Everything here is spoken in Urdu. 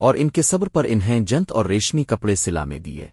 اور ان کے صبر پر انہیں جنت اور ریشمی کپڑے سلا میں دیے۔